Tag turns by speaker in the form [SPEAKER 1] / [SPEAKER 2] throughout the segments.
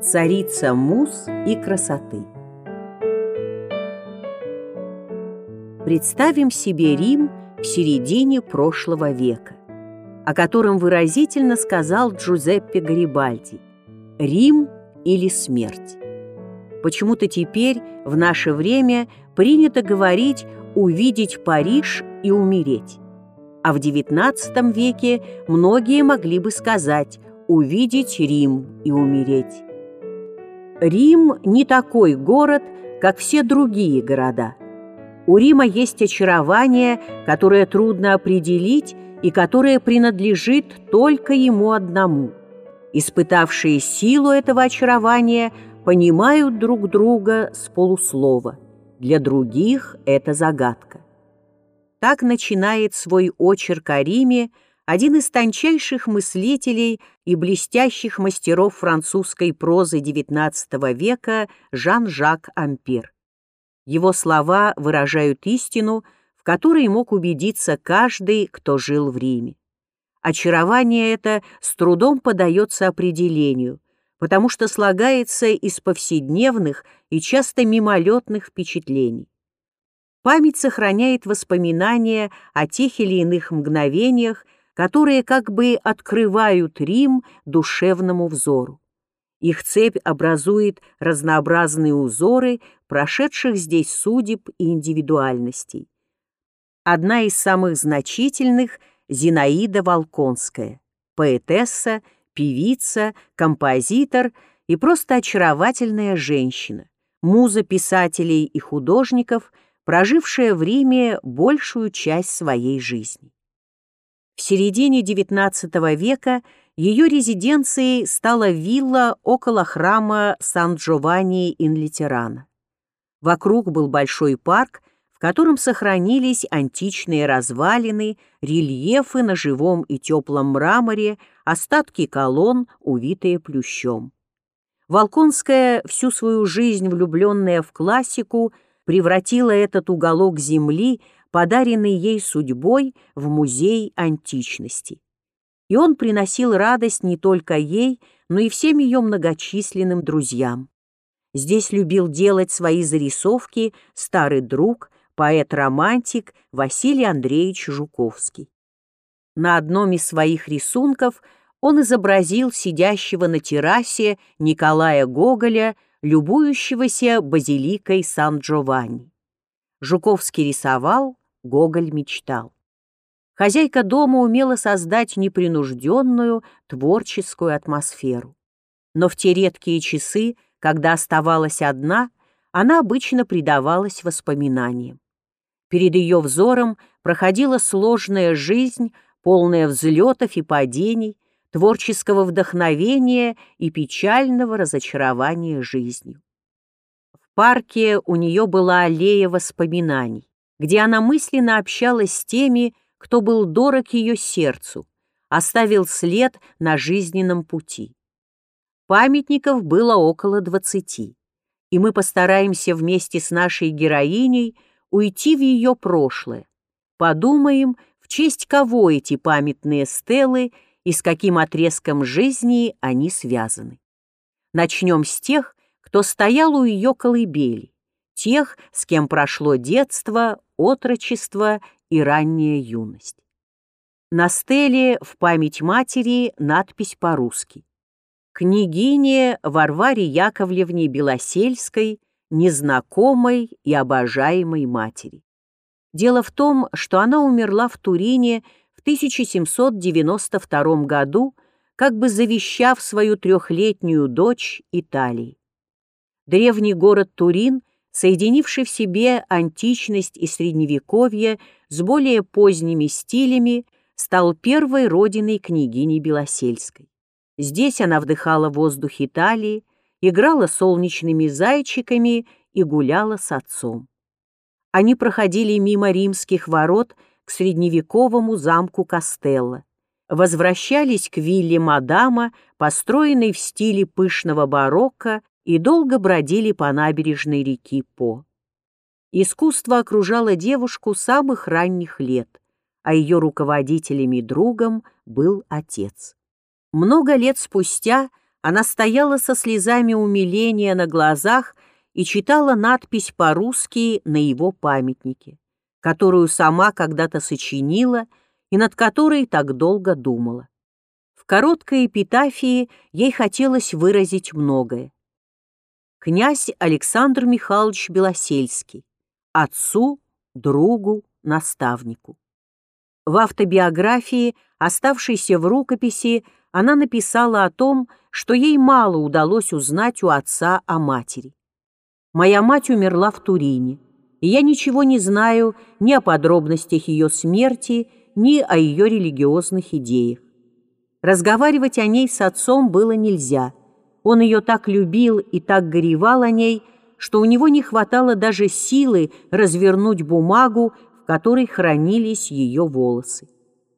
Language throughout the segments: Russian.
[SPEAKER 1] Царица мус и красоты. Представим себе Рим в середине прошлого века, о котором выразительно сказал Джузеппе Гарибальди «Рим или смерть». Почему-то теперь, в наше время, принято говорить «увидеть Париж и умереть». А в XIX веке многие могли бы сказать «увидеть Рим и умереть». Рим не такой город, как все другие города. У Рима есть очарование, которое трудно определить и которое принадлежит только ему одному. Испытавшие силу этого очарования понимают друг друга с полуслова. Для других это загадка. Так начинает свой очерк о Риме один из тончайших мыслителей и блестящих мастеров французской прозы XIX века Жан-Жак Ампер. Его слова выражают истину, в которой мог убедиться каждый, кто жил в Риме. Очарование это с трудом подается определению, потому что слагается из повседневных и часто мимолетных впечатлений. Память сохраняет воспоминания о тех или иных мгновениях, которые как бы открывают Рим душевному взору. Их цепь образует разнообразные узоры прошедших здесь судеб и индивидуальностей. Одна из самых значительных — Зинаида Волконская, поэтесса, певица, композитор и просто очаровательная женщина, муза писателей и художников, прожившая в Риме большую часть своей жизни. В середине XIX века ее резиденцией стала вилла около храма Сан-Джованни-ин-Литерана. Вокруг был большой парк, в котором сохранились античные развалины, рельефы на живом и теплом мраморе, остатки колонн, увитые плющом. Волконская, всю свою жизнь влюбленная в классику, превратила этот уголок земли подаренный ей судьбой в музей античности. И он приносил радость не только ей, но и всем ее многочисленным друзьям. Здесь любил делать свои зарисовки старый друг, поэт-романтик Василий Андреевич Жуковский. На одном из своих рисунков он изобразил сидящего на террасе Николая Гоголя, любующегося базиликой Сан-Джованни. Жуковский рисовал, Гоголь мечтал. Хозяйка дома умела создать непринужденную, творческую атмосферу. Но в те редкие часы, когда оставалась одна, она обычно предавалась воспоминаниям. Перед ее взором проходила сложная жизнь, полная взлетов и падений, творческого вдохновения и печального разочарования жизнью. В парке у нее была аллея воспоминаний где она мысленно общалась с теми, кто был дорог ее сердцу, оставил след на жизненном пути. Памятников было около двадцати, и мы постараемся вместе с нашей героиней уйти в ее прошлое, подумаем, в честь кого эти памятные стелы и с каким отрезком жизни они связаны. Начнем с тех, кто стоял у ее колыбели, тех, с кем прошло детство, отрочество и ранняя юность. На стеле в память матери надпись по-русски. Княгине Варваре Яковлевне Белосельской, незнакомой и обожаемой матери. Дело в том, что она умерла в Турине в 1792 году, как бы завещав свою трехлетнюю дочь Италии. Древний город Турин соединивший в себе античность и средневековье с более поздними стилями, стал первой родиной княгини Белосельской. Здесь она вдыхала воздух Италии, играла солнечными зайчиками и гуляла с отцом. Они проходили мимо римских ворот к средневековому замку Кастелло, возвращались к вилле Мадама, построенной в стиле пышного барокко и долго бродили по набережной реки По. Искусство окружало девушку самых ранних лет, а ее руководителем и другом был отец. Много лет спустя она стояла со слезами умиления на глазах и читала надпись по-русски на его памятнике, которую сама когда-то сочинила и над которой так долго думала. В короткой эпитафии ей хотелось выразить многое. Князь Александр Михайлович Белосельский, отцу, другу, наставнику. В автобиографии, оставшейся в рукописи, она написала о том, что ей мало удалось узнать у отца о матери. «Моя мать умерла в Турине, и я ничего не знаю ни о подробностях ее смерти, ни о ее религиозных идеях. Разговаривать о ней с отцом было нельзя. Он ее так любил и так горевал о ней, что у него не хватало даже силы развернуть бумагу, в которой хранились ее волосы.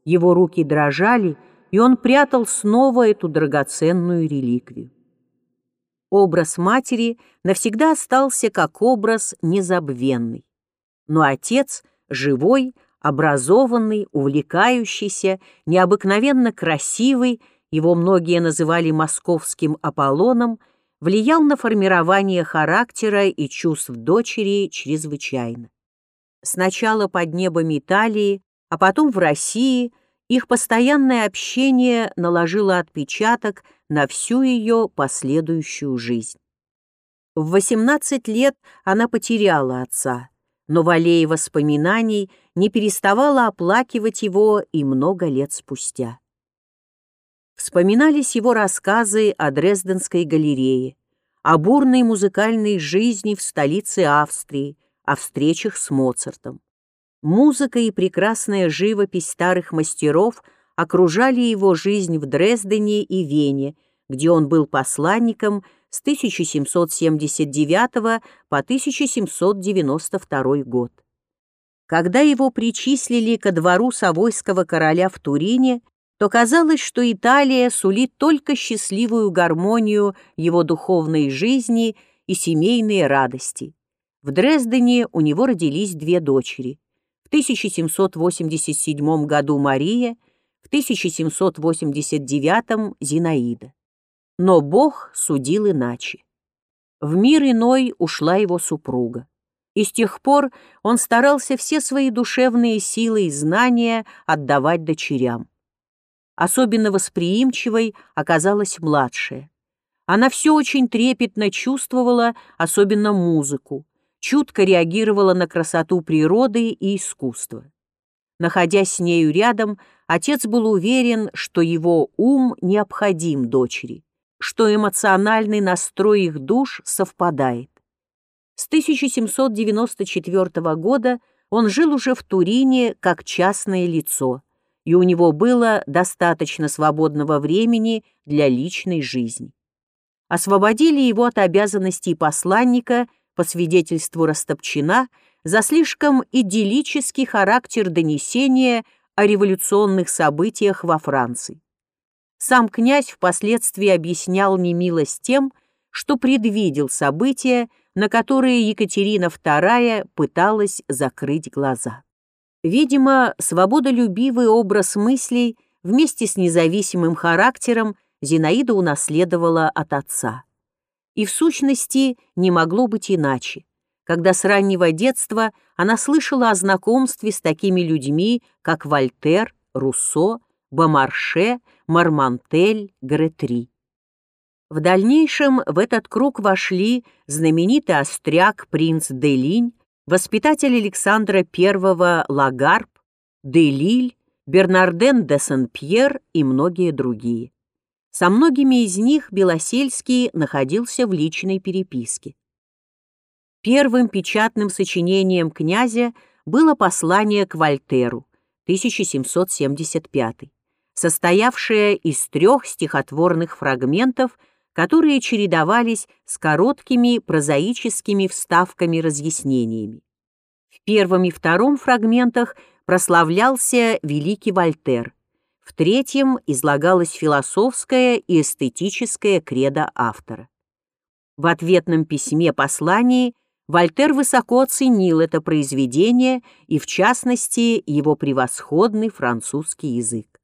[SPEAKER 1] Его руки дрожали, и он прятал снова эту драгоценную реликвию. Образ матери навсегда остался как образ незабвенный. Но отец, живой, образованный, увлекающийся, необыкновенно красивый, его многие называли московским Аполлоном, влиял на формирование характера и чувств дочери чрезвычайно. Сначала под небом Италии, а потом в России их постоянное общение наложило отпечаток на всю ее последующую жизнь. В 18 лет она потеряла отца, но в аллее воспоминаний не переставала оплакивать его и много лет спустя. Вспоминались его рассказы о Дрезденской галерее, о бурной музыкальной жизни в столице Австрии, о встречах с Моцартом. Музыка и прекрасная живопись старых мастеров окружали его жизнь в Дрездене и Вене, где он был посланником с 1779 по 1792 год. Когда его причислили ко двору Савойского короля в Турине, то казалось, что Италия сулит только счастливую гармонию его духовной жизни и семейные радости. В Дрездене у него родились две дочери. В 1787 году Мария, в 1789 Зинаида. Но Бог судил иначе. В мир иной ушла его супруга. И с тех пор он старался все свои душевные силы и знания отдавать дочерям. Особенно восприимчивой оказалась младшая. Она все очень трепетно чувствовала, особенно музыку, чутко реагировала на красоту природы и искусства. Находясь с нею рядом, отец был уверен, что его ум необходим дочери что эмоциональный настрой их душ совпадает. С 1794 года он жил уже в Турине как частное лицо, и у него было достаточно свободного времени для личной жизни. Освободили его от обязанностей посланника по свидетельству Растопчина за слишком идиллический характер донесения о революционных событиях во Франции. Сам князь впоследствии объяснял немилость тем, что предвидел события, на которые Екатерина II пыталась закрыть глаза. Видимо, свободолюбивый образ мыслей вместе с независимым характером Зинаида унаследовала от отца. И в сущности не могло быть иначе, когда с раннего детства она слышала о знакомстве с такими людьми, как Вольтер, Руссо, Бомарше, Мармантель, Гретри. В дальнейшем в этот круг вошли знаменитый остряк принц Делинь, воспитатель Александра I Лагарб, Делиль, Бернарден де Сен-Пьер и многие другие. Со многими из них Белосельский находился в личной переписке. Первым печатным сочинением князя было послание к Вольтеру, 1775 состоявшая из трех стихотворных фрагментов, которые чередовались с короткими прозаическими вставками-разъяснениями. В первом и втором фрагментах прославлялся великий Вольтер, в третьем излагалась философская и эстетическая кредо автора. В ответном письме-послании Вольтер высоко оценил это произведение и, в частности, его превосходный французский язык.